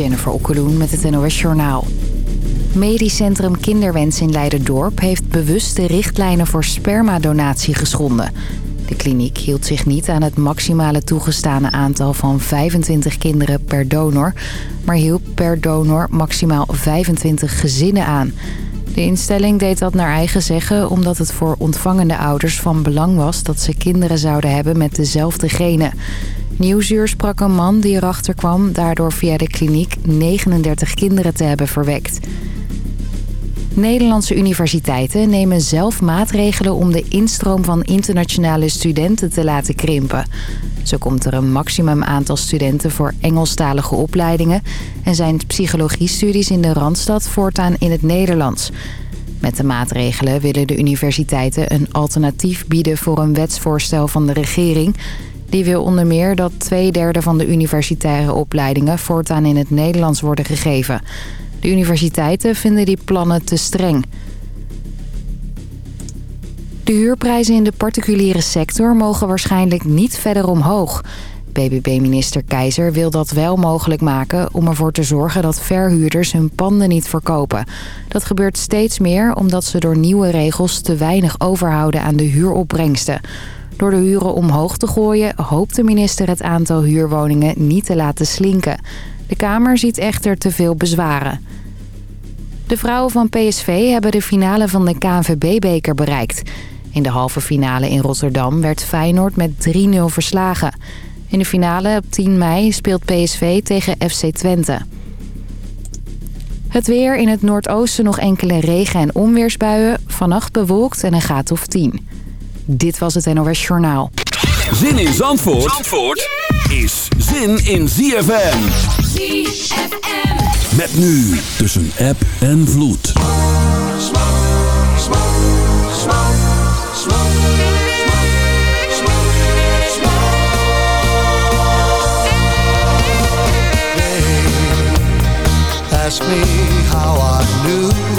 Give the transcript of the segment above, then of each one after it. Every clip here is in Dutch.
Jennifer Okkeloen met het NOS Journaal. Medisch Centrum Kinderwens in Leiderdorp heeft bewust de richtlijnen voor spermadonatie geschonden. De kliniek hield zich niet aan het maximale toegestane aantal van 25 kinderen per donor... maar hielp per donor maximaal 25 gezinnen aan. De instelling deed dat naar eigen zeggen omdat het voor ontvangende ouders van belang was... dat ze kinderen zouden hebben met dezelfde genen... Nieuwsuur sprak een man die erachter kwam daardoor via de kliniek 39 kinderen te hebben verwekt. Nederlandse universiteiten nemen zelf maatregelen om de instroom van internationale studenten te laten krimpen. Zo komt er een maximum aantal studenten voor Engelstalige opleidingen... en zijn psychologiestudies in de Randstad voortaan in het Nederlands. Met de maatregelen willen de universiteiten een alternatief bieden voor een wetsvoorstel van de regering... Die wil onder meer dat twee derde van de universitaire opleidingen voortaan in het Nederlands worden gegeven. De universiteiten vinden die plannen te streng. De huurprijzen in de particuliere sector mogen waarschijnlijk niet verder omhoog. BBB-minister Keizer wil dat wel mogelijk maken om ervoor te zorgen dat verhuurders hun panden niet verkopen. Dat gebeurt steeds meer omdat ze door nieuwe regels te weinig overhouden aan de huuropbrengsten. Door de huren omhoog te gooien hoopt de minister het aantal huurwoningen niet te laten slinken. De Kamer ziet echter te veel bezwaren. De vrouwen van PSV hebben de finale van de KNVB-beker bereikt. In de halve finale in Rotterdam werd Feyenoord met 3-0 verslagen. In de finale op 10 mei speelt PSV tegen FC Twente. Het weer in het noordoosten nog enkele regen- en onweersbuien. Vannacht bewolkt en een graad of 10. Dit was het NOS Journaal. Zin in Zandvoort, Zandvoort is zin in ZFM. ZFM. Met nu tussen app en vloed. Ask me how I knew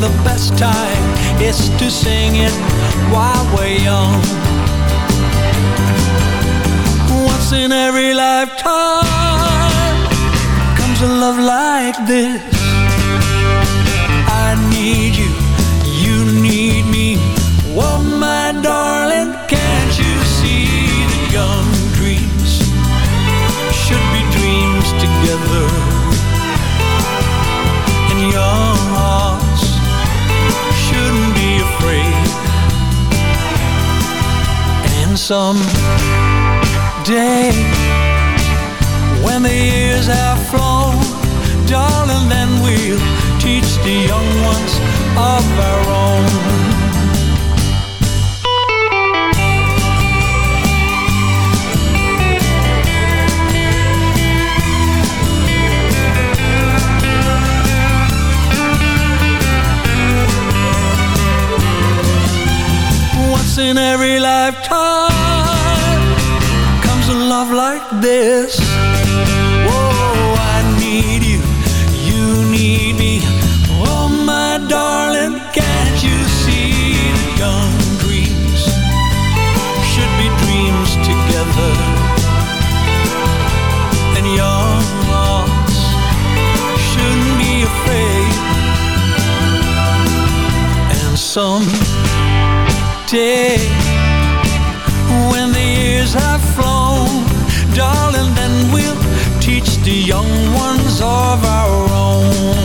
the best time is to sing it while we're young. Once in every lifetime comes a love like this. I need you, you need me. Oh, my darling, can't you see that young dreams should be dreams together? Someday, when the years have flown, darling, then we'll teach the young ones of our own. Once in every lifetime like this. Whoa, I need you, you need me. Oh, my darling, can't you see that young dreams should be dreams together? And young hearts shouldn't be afraid. And some of our own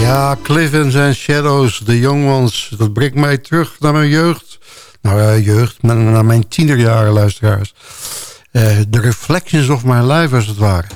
Ja, Cliff en zijn Shadows, de Young Ones. Dat brengt mij terug naar mijn jeugd. Nou ja, jeugd, naar, mijn tienerjaren, luisteraars. Uh, the reflections of my life, als het ware.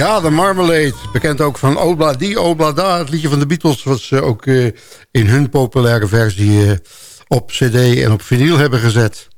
Ja, de Marmalade. Bekend ook van Obla die, Oblada. Het liedje van de Beatles wat ze eh, ook eh, in hun populaire versie eh, op cd en op vinyl hebben gezet.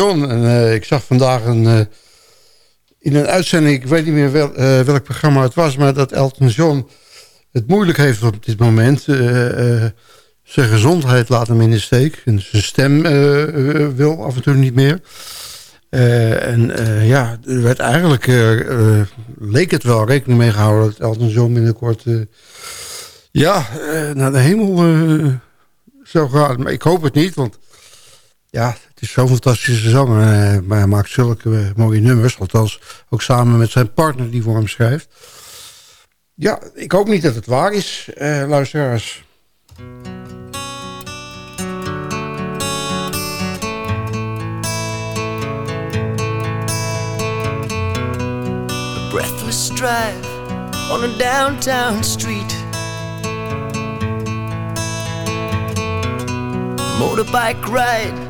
John. En, uh, ik zag vandaag een, uh, in een uitzending, ik weet niet meer wel, uh, welk programma het was... maar dat Elton John het moeilijk heeft op dit moment. zijn gezondheid laat hem in de steek. En zijn stem wil af en toe niet meer. en ja, er werd eigenlijk, leek het wel rekening mee gehouden... dat Elton John binnenkort ja, naar de hemel zou gaan. Maar ik hoop het niet, want ja, het is zo'n fantastische zanger. Eh, hij maakt zulke eh, mooie nummers. Althans, ook samen met zijn partner die voor hem schrijft. Ja, ik hoop niet dat het waar is, uh, luisteraars. Breathless drive on a downtown street motorbike ride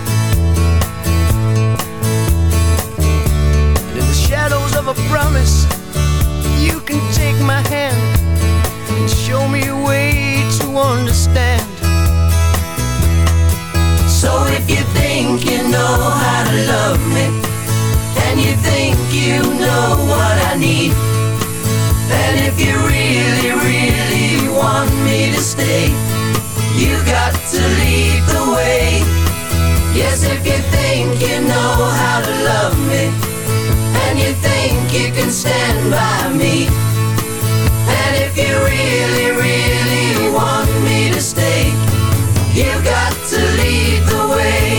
Shadows of a promise. You can take my hand and show me a way to understand. So if you think you know how to love me, and you think you know what I need, then if you really, really want me to stay, you got to lead the way. Yes, if you think you know how to love me you think you can stand by me. And if you really, really want me to stay, you got to lead the way.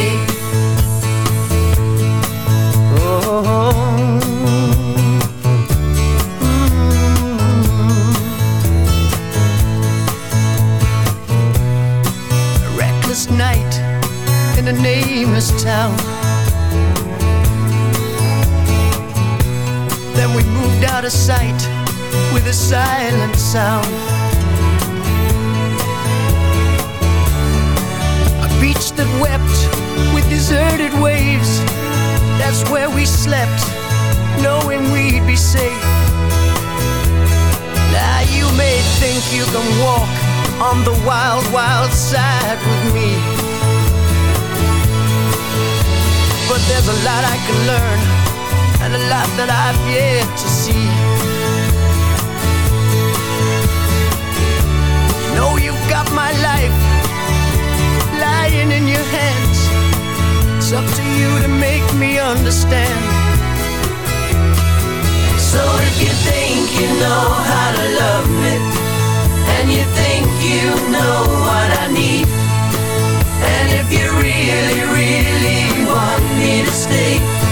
Oh. Reckless night in a nameless town We moved out of sight with a silent sound. A beach that wept with deserted waves. That's where we slept, knowing we'd be safe. Now you may think you can walk on the wild, wild side with me. But there's a lot I can learn and a lot that I've yet to see. You know you've got my life lying in your hands. It's up to you to make me understand. So if you think you know how to love me, and you think you know what I need, and if you really, really want me to stay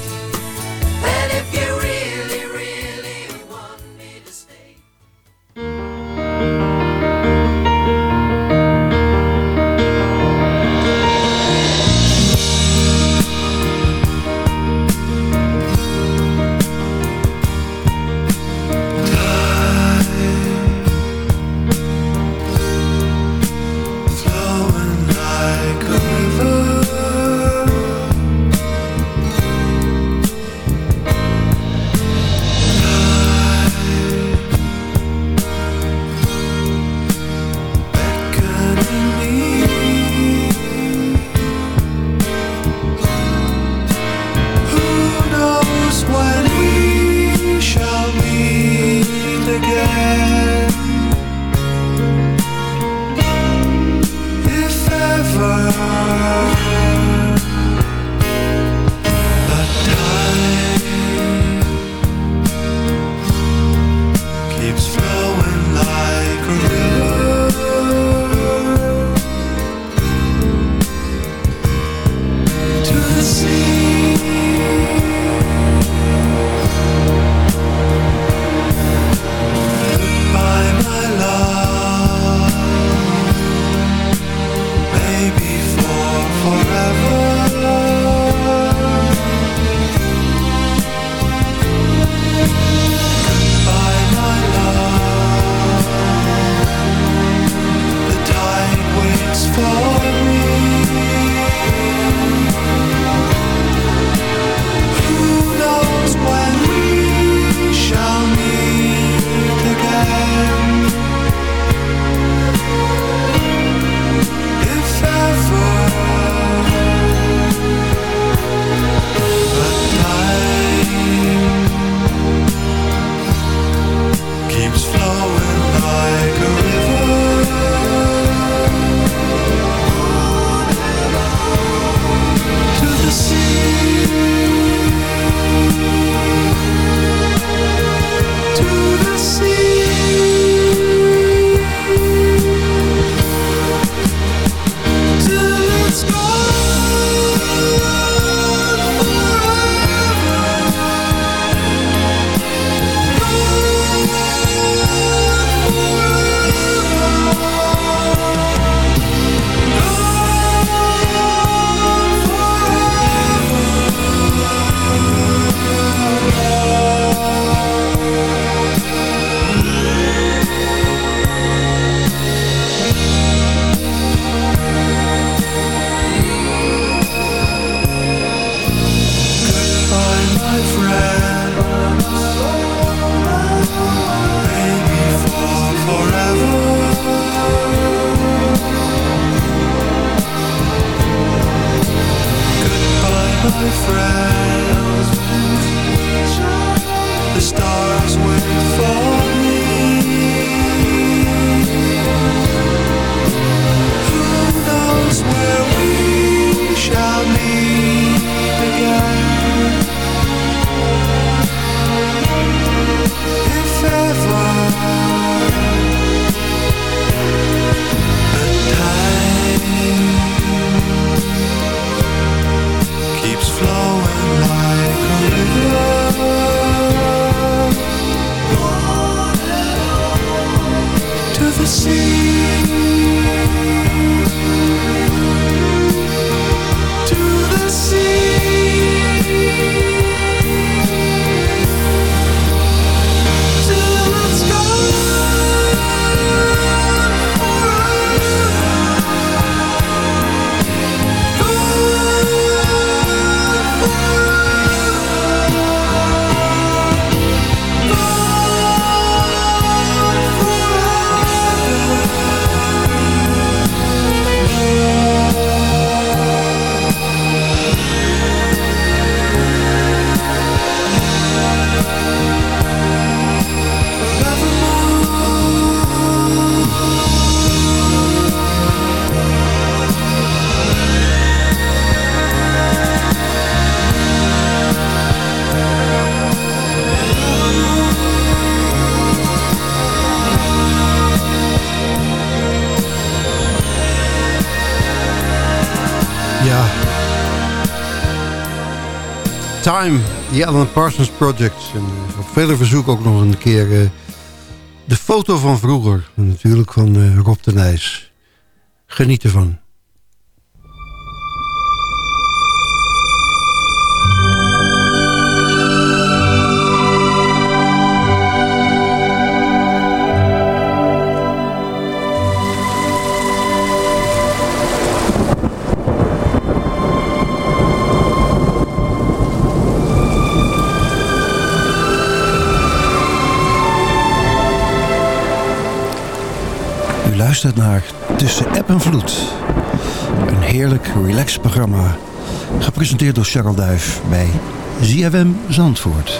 Time, The Alan Parsons Project. En uh, op vele verzoek ook nog een keer uh, de foto van vroeger. Natuurlijk van uh, Rob de Nijs. Geniet ervan. Naar Tussen App en Vloed. Een heerlijk relaxed programma. Gepresenteerd door Charles Duif bij ZFM Zandvoort.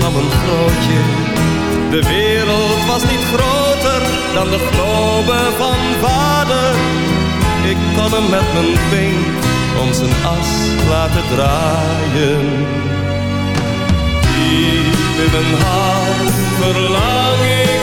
van een. De wereld was niet groter dan de globe van vader. Ik kon hem met mijn pink om zijn as laten draaien. Diep in mijn hart verlang ik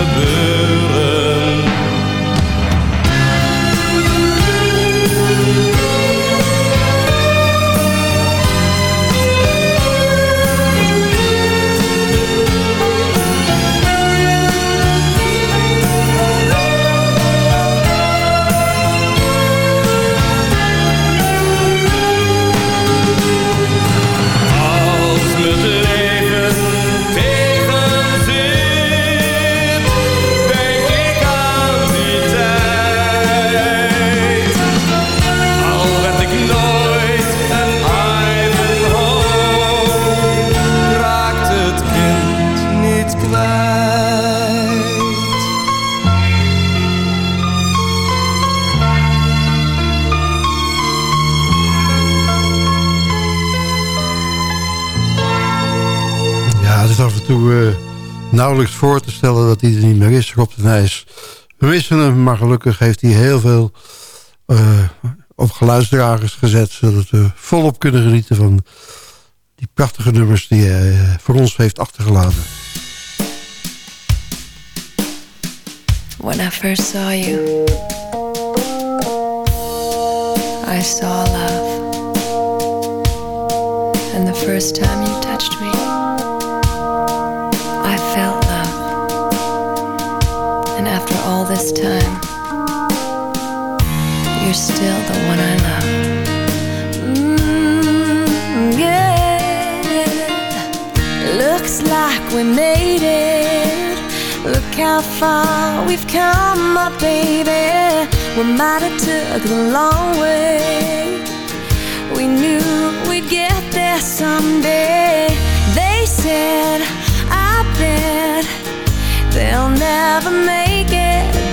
er nauwelijks voor te stellen dat hij er niet meer is, Rob de Nijs. We missen hem, maar gelukkig heeft hij heel veel eh, op geluidsdragers gezet... zodat we volop kunnen genieten van die prachtige nummers die hij eh, voor ons heeft achtergelaten. When I first saw you, I saw love. And the first time you touched me, time, you're still the one I love. Mm, yeah. Looks like we made it. Look how far we've come, my baby. We might have took the long way. We knew we'd get there someday. They said, I bet they'll never make.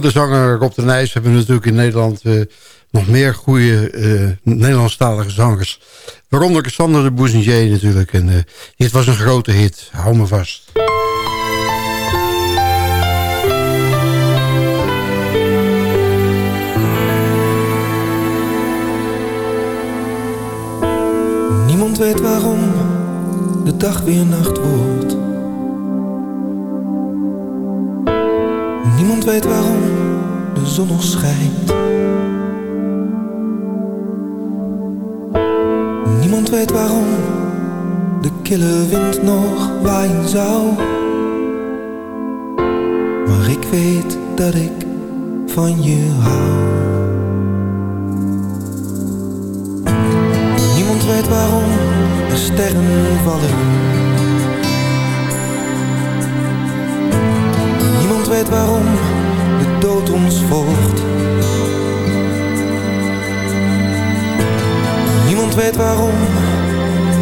De zanger Rob de Nijs hebben we natuurlijk in Nederland eh, nog meer goede eh Nederlandstalige zangers. Waaronder Sander de Bouzenier natuurlijk. En eh, dit was een grote hit. Hou me vast. Niemand weet waarom de dag weer nacht wordt. Weet waarom de zon nog schijnt. Niemand weet waarom de kille wind nog waaien zou. Maar ik weet dat ik van je hou. Niemand weet waarom er sterren vallen. Niemand weet waarom de dood ons volgt. Niemand weet waarom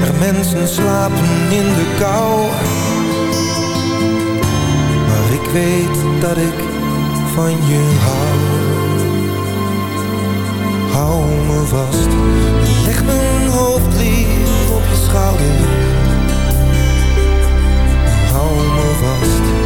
er mensen slapen in de kou. Maar ik weet dat ik van je hou. Hou me vast, leg mijn hoofd lief op je schouder. Hou me vast,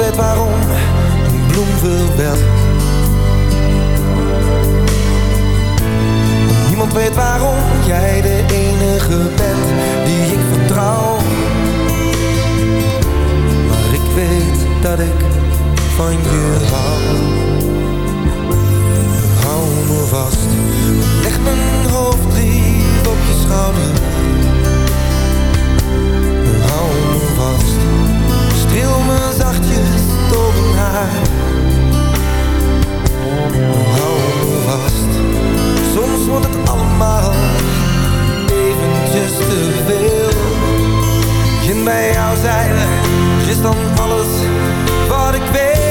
Weet waarom een bloem verwelkt. Niemand weet waarom jij de enige bent die ik vertrouw. Maar ik weet dat ik van je hou. Hou me vast, leg mijn hoofd lief op je schouder. Hou me vast, streel me zachtjes door mijn haar. Hou me vast, soms wordt het allemaal eventjes te veel. En bij jou zijn is dan alles wat ik wil.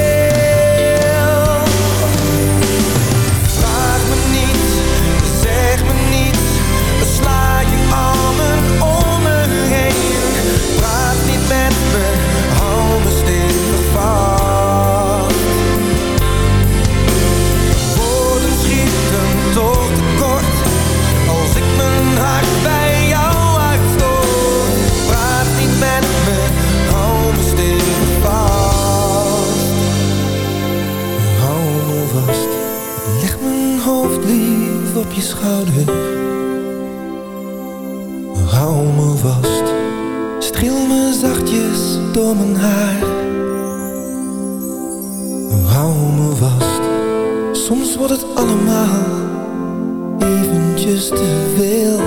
Wordt het allemaal eventjes te veel.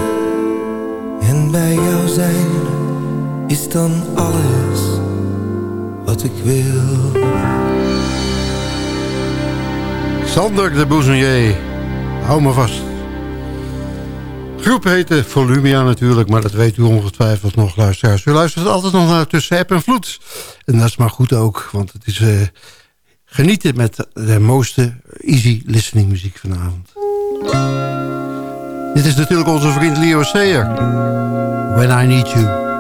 En bij jou zijn is dan alles wat ik wil. Sander de Bouzenier. Hou me vast. Groep heette Volumia natuurlijk, maar dat weet u ongetwijfeld nog, luisteraars. U luistert altijd nog naar Tussen App en Vloed. En dat is maar goed ook, want het is eh, genieten met de mooiste easy listening muziek vanavond. Dit is natuurlijk onze vriend Leo Sayer. When I Need You.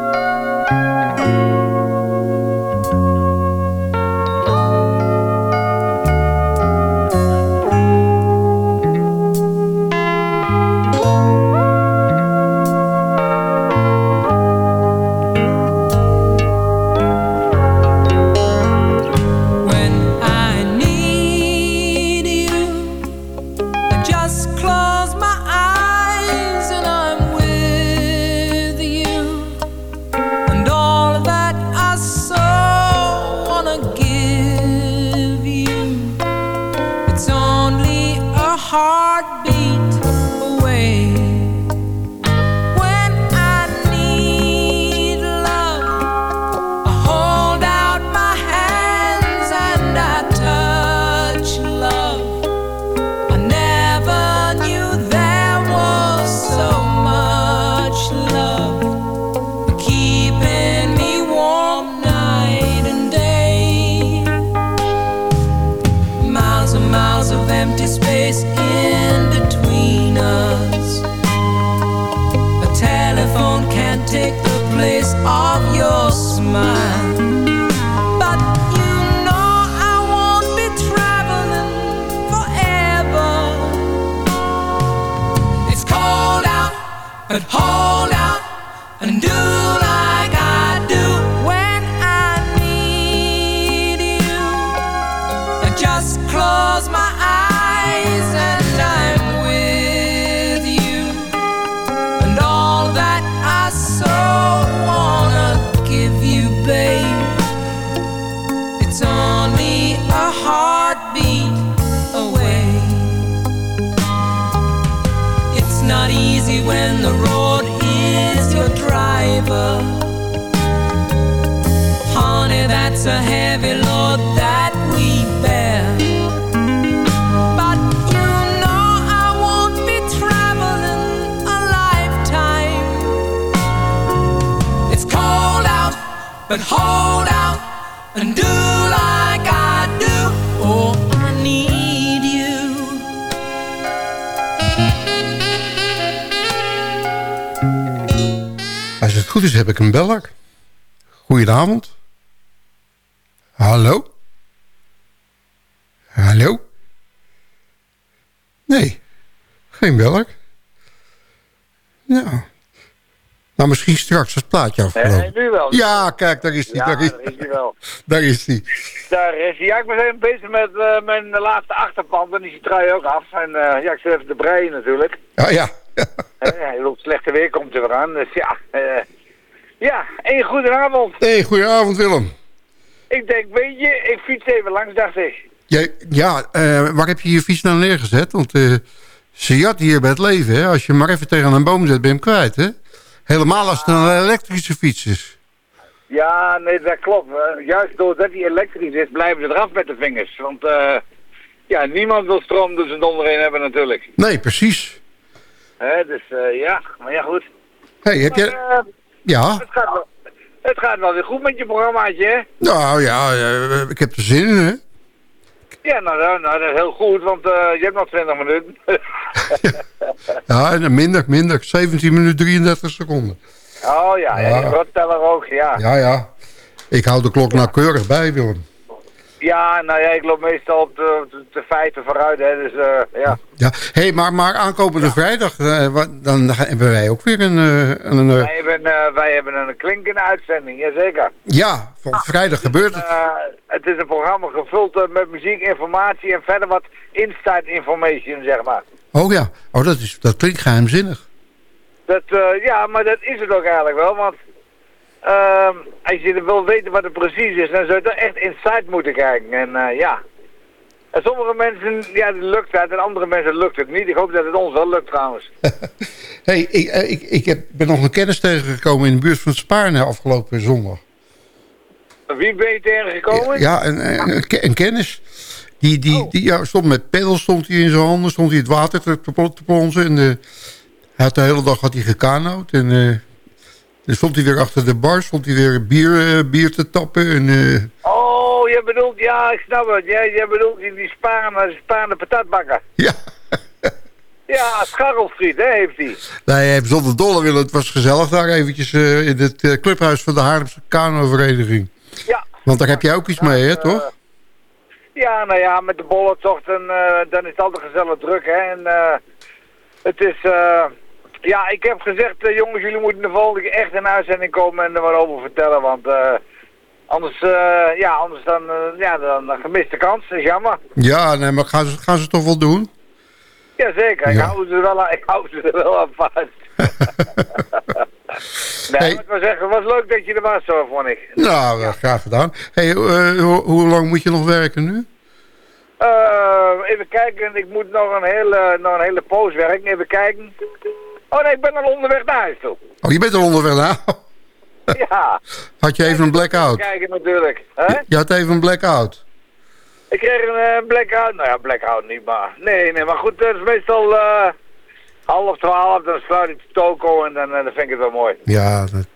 Is, heb ik een beller. Goedenavond. Hallo? Hallo? Nee, geen beller. Nou, nou misschien straks het plaatje afgelopen. Nee, nu wel. Ja, kijk, daar is hij. Ja, daar, is, hij wel. daar is hij. Daar is hij. Ja, ik ben even bezig met eh, mijn laatste achterpand. Dan is die trui ook af. En eh, ja, ik zit even te breien natuurlijk. Ja, ja. Hij loopt slechte weer komt er weer aan. Dus ja, eh, ja, een goedenavond. Hey, goedenavond Willem. Ik denk, weet je, ik fiets even langs, dacht ik. Jij, ja, eh, waar heb je je fiets nou neergezet? Want eh ze jat hier bij het leven, hè? Als je maar even tegen een boom zet, ben je hem kwijt, hè? Helemaal als het een elektrische fiets is. Ja, nee, dat klopt. Eh, juist doordat hij elektrisch is, blijven ze eraf met de vingers. Want ja, niemand wil stroom door zijn donder heen hebben natuurlijk. Nee, precies. Hè, dus ja, maar ja goed. hey, heb Maar, je... Ja, het, gaat wel, het gaat wel weer goed met je programmaatje, hè? nou ja, ik heb er zin in, hè? Ja, nou, nou, nou, dat is heel goed, want eh, je hebt nog 20 minuten. Ja, en minder, minder. 17 minuten 33 seconden. oh ja, ja, Ja. ook, ja. ja. Ja, ja. Ik hou de klok nauwkeurig bij, Willem. Nou ja, ik loop meestal op de, feiten vooruit, hè, dus eh, ja. Ja, hey, maar, maar aankomende vrijdag, eh, wat- dan hebben wij ook weer een... eh, een eh, Wij hebben, wij hebben een klinkende uitzending, jazeker. ja, van vrijdag gebeurt het. Het is een programma gevuld met muziek, informatie en verder wat inside information, zeg maar. Oh ja, oh, dat, is, dat klinkt geheimzinnig. Dat, ja, maar dat is het ook eigenlijk wel, want ehm, als je wil weten wat het precies is, dan zou je toch echt inside moeten kijken. En eh, ja, en sommige mensen, ja, die lukt dat en andere mensen lukt het niet. Ik hoop dat het ons wel lukt trouwens. hey, ik, eh, ik, ik heb, ben nog een kennis tegengekomen in de buurt van Spaarne afgelopen zondag. Wie ben je tegengekomen? Ja, een, een, een ke- een kennis. Die, die, Oh. die ja, stond met pedals stond hij in zijn handen, stond hij het water te, te, pl- te plonzen. En hij had de hele dag had hij gekanoot. En eh, dan stond hij weer achter de bar, stond hij weer bier, eh, bier te tappen. En, eh, Oh, je bedoelt, ja, ik snap het. Jij, jij bedoelt die, die Spaanse, Spaanse patatbakker. ja, Ja, Scharrelfried, hè, heeft hij. nee, hij heeft zonder dolle willen. Het was gezellig daar eventjes eh, in het eh, clubhuis van de Haarlemse Kano-vereniging. Ja. Want daar heb jij ook iets mee, hè, Eh, toch? Ja, nou ja, met de bollentocht en eh, dan is het altijd gezellig druk, hè. En eh, het is, eh, ja, ik heb gezegd, eh, jongens, jullie moeten de volgende keer echt in een uitzending komen en er wat over vertellen, want eh, anders, eh, ja, anders dan, ja, dan, dan gemiste kans, dat is jammer. Ja, nee, maar gaan ze, gaan ze toch wel doen? Jazeker, ik Ja. hou ze wel, ik hou ze er wel aan vast. nee, Hey. maar ik wil zeggen, het was leuk dat je er was, zo vond ik. Nou, eh, graag gedaan. Hey, ho- hoe lang moet je nog werken nu? Even kijken, ik moet nog een hele, nog een hele poos werken. Even kijken. Oh nee, ik ben al onderweg naar huis toe. Oh, je bent er onderweg nou. Ja. Had je even een blackout? Kijken natuurlijk. Hè? Je had even een blackout. Ik kreeg een eh, blackout. Nou ja, blackout niet, maar... Nee, nee, maar goed, het is meestal eh, half twaalf, dan sluit ik de toko en dan, eh, dan vind ik het wel mooi. Ja, dat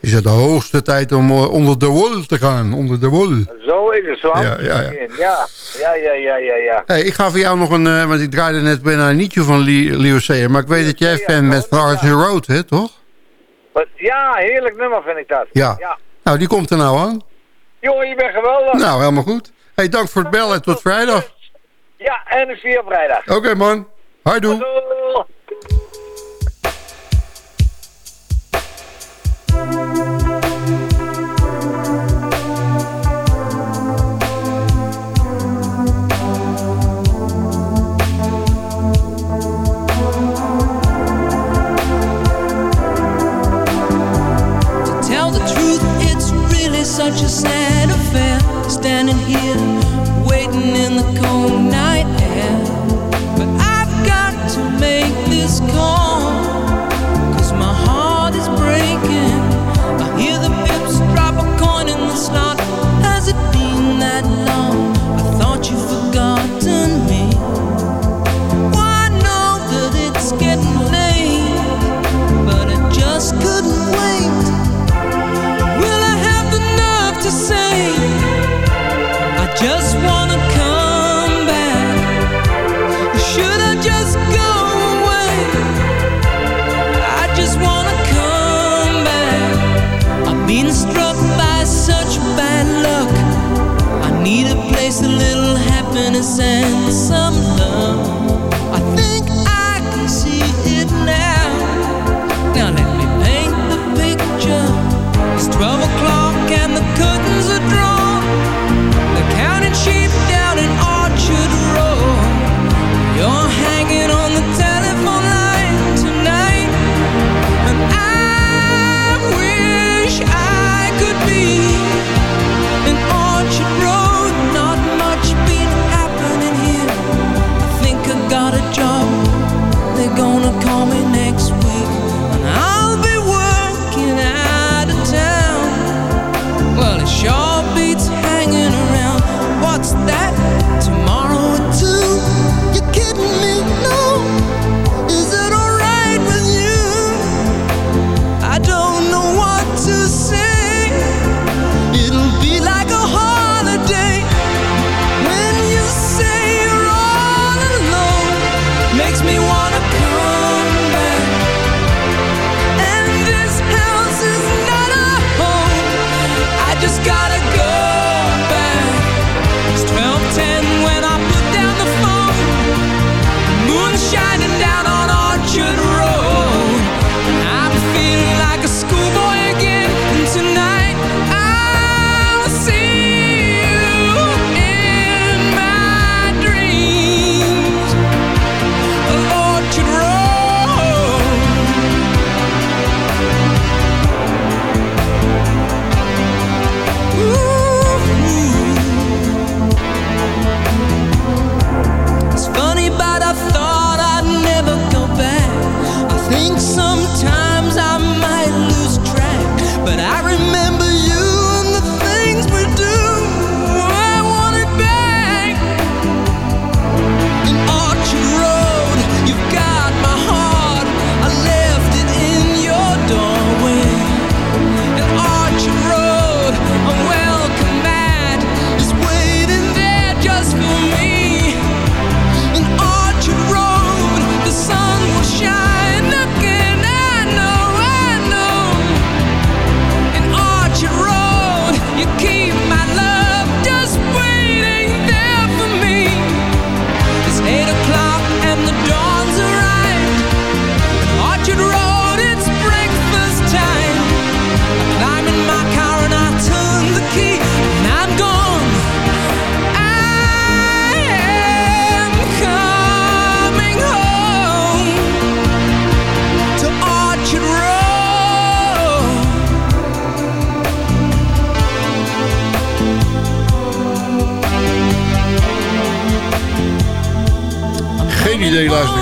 is het de hoogste tijd om eh, onder de wol te gaan. Onder de wol. Zo is het, zo. Ja, ja, ja. Ja, ja, ja, ja, Hey, ik ga voor jou nog een, eh, want ik draaide net bijna een nietje van Leo Sayer, maar ik weet dat jij fan bent van Arthur Road, hè, toch? Ja, heerlijk nummer vind ik dat. Ja. Nou, die komt er nou aan. Jongen, je bent geweldig. Nou, helemaal goed. Hey, dank voor het bellen tot vrijdag. Ja, en ik zie je vrijdag. Oké, man. Hoi, doe.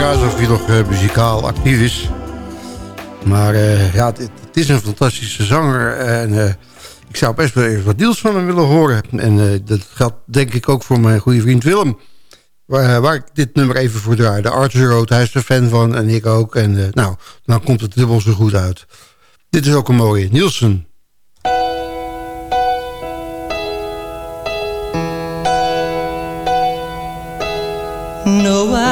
of hij nog eh, muzikaal actief is. Maar eh, ja, het, is een fantastische zanger. En eh, ik zou best wel even wat deals van hem willen horen. En dat geldt denk ik ook voor mijn goede vriend Willem. Waar, ik dit nummer even voor draai. De Arthur Rood, hij is er fan van en ik ook. En nou, dan komt het dubbel zo goed uit. Dit is ook een mooie. Nielsen. No,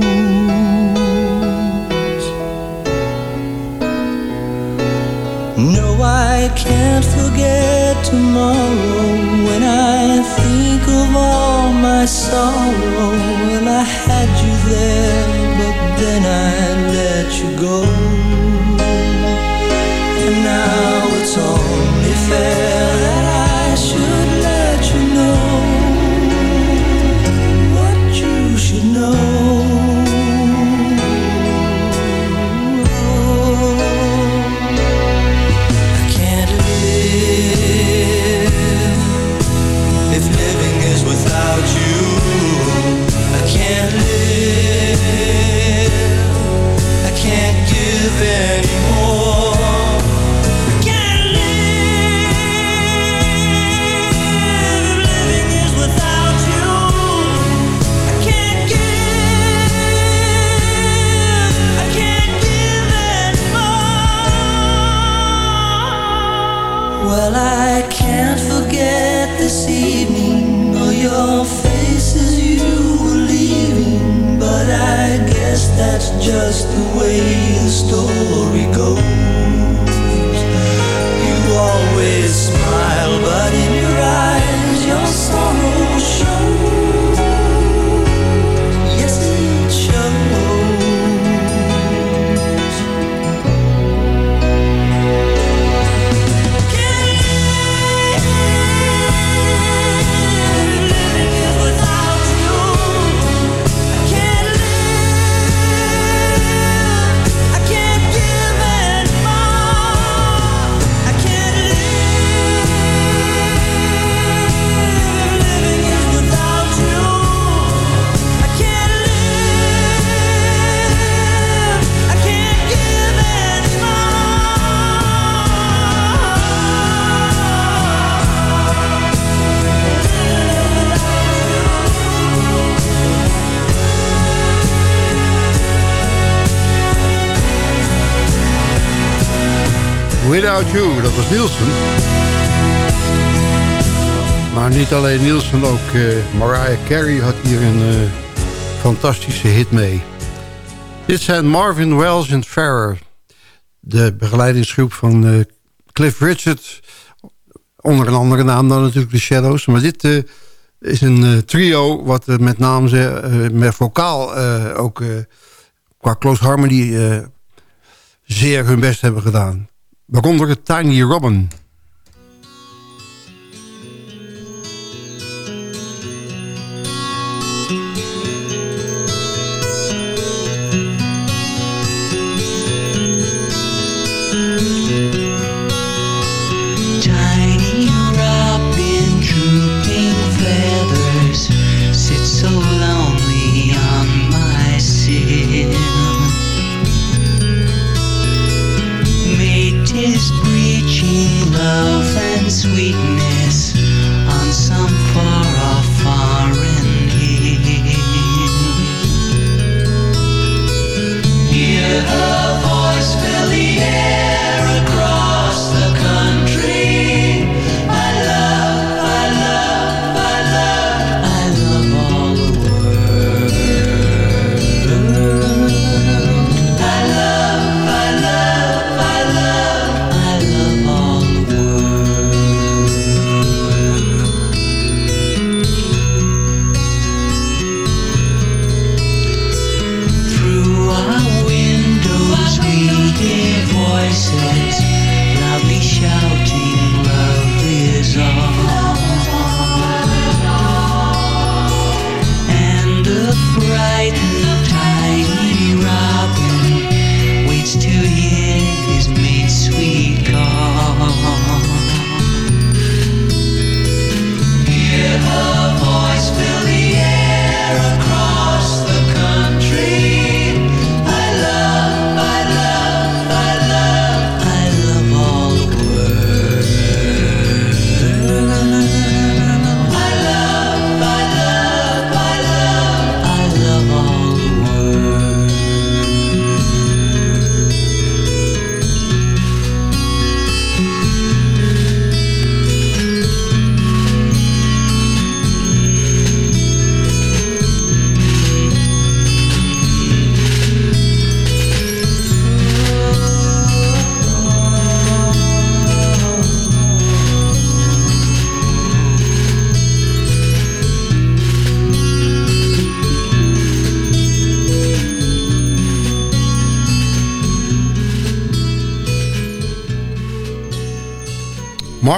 Can't forget tomorrow when I think of all my sorrow. Well, I had you there, but then I let you go. Dat was Nielsen. Maar niet alleen Nielsen, ook eh, Mariah Carey had hier een eh, fantastische hit mee. Dit zijn Marvin Wells en Farrer. De begeleidingsgroep van eh, Cliff Richard. Onder een andere naam dan natuurlijk de Shadows. Maar dit is een trio wat met name met vocaal ook qua close harmony zeer hun best hebben gedaan. Waaronder Tiny Robin.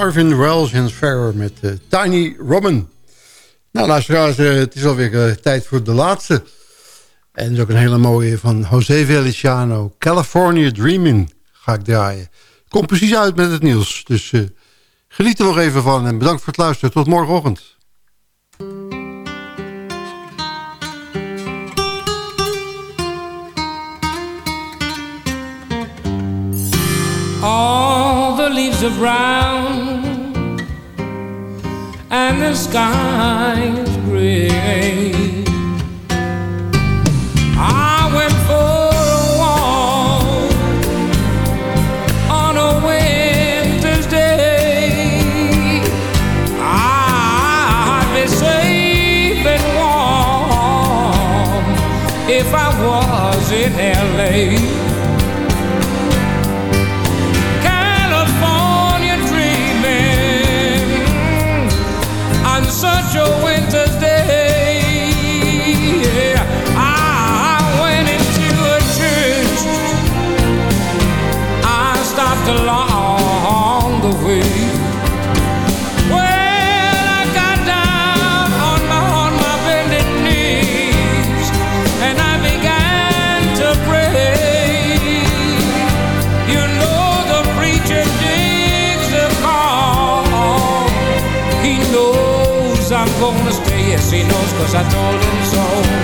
Marvin Wells en Ferrer met eh, Tiny Robin. Nou, luisteraars, uh, het is alweer uh, tijd voor de laatste. En dat is ook een hele mooie van José Feliciano. California Dreaming ga ik draaien. Komt precies uit met het nieuws. Dus geniet er nog even van en bedankt voor het luisteren. Tot morgenochtend. All the leaves are brown and the sky's gray. I went for a walk on a winter's day. I'd be safe and warm if I was in LA. she knows cause I told him so